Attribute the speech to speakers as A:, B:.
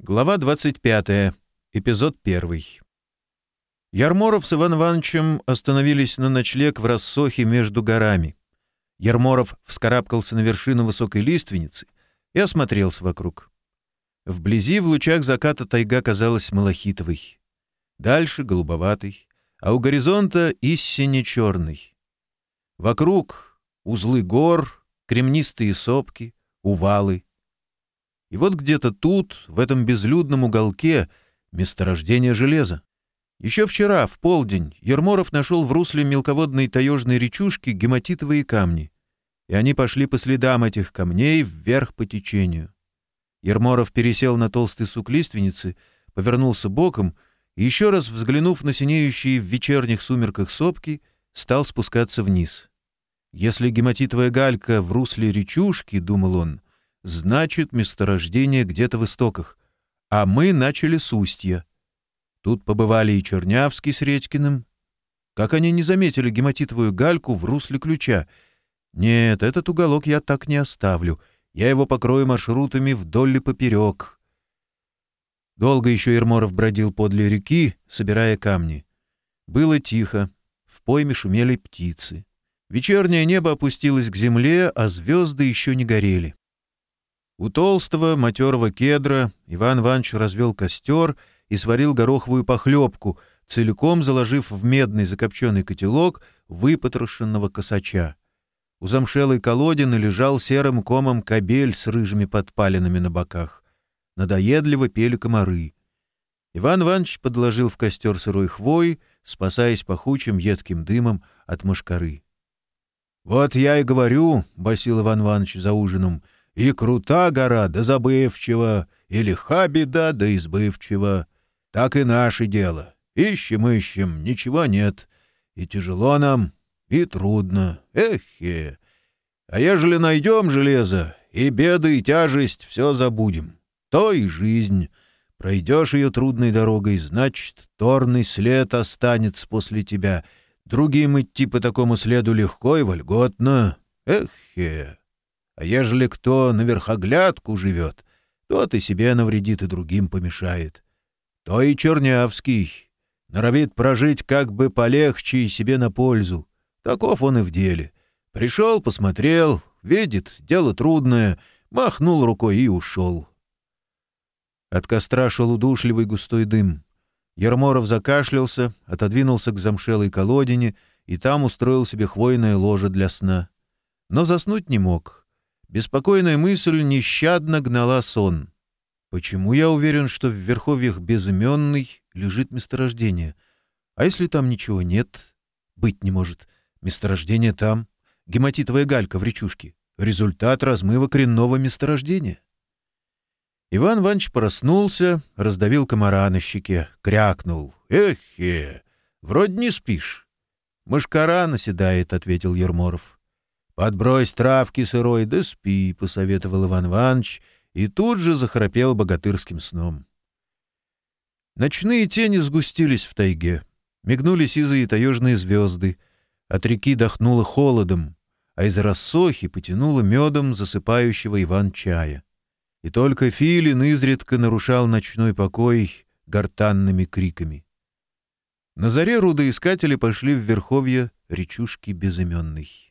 A: Глава 25. Эпизод 1. Ярморов с Иван Ивановичем остановились на ночлег в рассохе между горами. Ярморов вскарабкался на вершину высокой лиственницы и осмотрелся вокруг. Вблизи в лучах заката тайга казалась малахитовой. Дальше — голубоватой, а у горизонта — истине черный. Вокруг — узлы гор, кремнистые сопки, увалы — и вот где-то тут, в этом безлюдном уголке, месторождение железа. Еще вчера, в полдень, Ерморов нашел в русле мелководной таежной речушки гематитовые камни. И они пошли по следам этих камней вверх по течению. Ерморов пересел на толстый сук лиственницы, повернулся боком и, еще раз взглянув на синеющие в вечерних сумерках сопки, стал спускаться вниз. Если гематитовая галька в русле речушки, — думал он, — значит, месторождение где-то в истоках. А мы начали с устья. Тут побывали и Чернявский с Редькиным. Как они не заметили гематитовую гальку в русле ключа? Нет, этот уголок я так не оставлю. Я его покрою маршрутами вдоль и поперек. Долго еще Ерморов бродил подле реки, собирая камни. Было тихо. В пойме шумели птицы. Вечернее небо опустилось к земле, а звезды еще не горели. У толстого матерого кедра Иван Иванович развел костер и сварил гороховую похлебку, целиком заложив в медный закопченный котелок выпотрошенного косача. У замшелой колодины лежал серым комом кобель с рыжими подпалинами на боках. Надоедливо пели комары. Иван Иванович подложил в костер сырой хвой, спасаясь пахучим едким дымом от мошкары. — Вот я и говорю, — басил Иван Иванович за ужином, — и крута гора до забывчива, и лиха беда до избывчива. Так и наше дело. Ищем, ищем, ничего нет. И тяжело нам, и трудно. Эхе! А ежели найдем железо, и беды, и тяжесть все забудем. То и жизнь. Пройдешь ее трудной дорогой, значит, торный след останется после тебя. Другим идти по такому следу легко и вольготно. Эхе! А ежели кто наверхоглядку живет, тот и себе навредит, и другим помешает. То и Чернявский. Норовит прожить как бы полегче и себе на пользу. Таков он и в деле. Пришел, посмотрел, видит, дело трудное, махнул рукой и ушел. От костра шел удушливый густой дым. Ерморов закашлялся, отодвинулся к замшелой колодине и там устроил себе хвойное ложе для сна. Но заснуть не мог. Беспокойная мысль нещадно гнала сон. Почему я уверен, что в верховьях безымённый лежит месторождение? А если там ничего нет? Быть не может. Месторождение там. Гематитовая галька в речушке. Результат размыва коренного месторождения. Иван Иванович проснулся, раздавил комара на щеке, крякнул. «Эхе! Вроде не спишь». «Мышкара наседает», — ответил Ерморов. «Подбрось травки сырой, да спи», — посоветовал Иван Иванович, и тут же захрапел богатырским сном. Ночные тени сгустились в тайге. Мигнули сизые таежные звезды. От реки дохнуло холодом, а из рассохи потянуло медом засыпающего Иван-чая. И только Филин изредка нарушал ночной покой гортанными криками. На заре рудоискатели пошли в верховье речушки безыменной.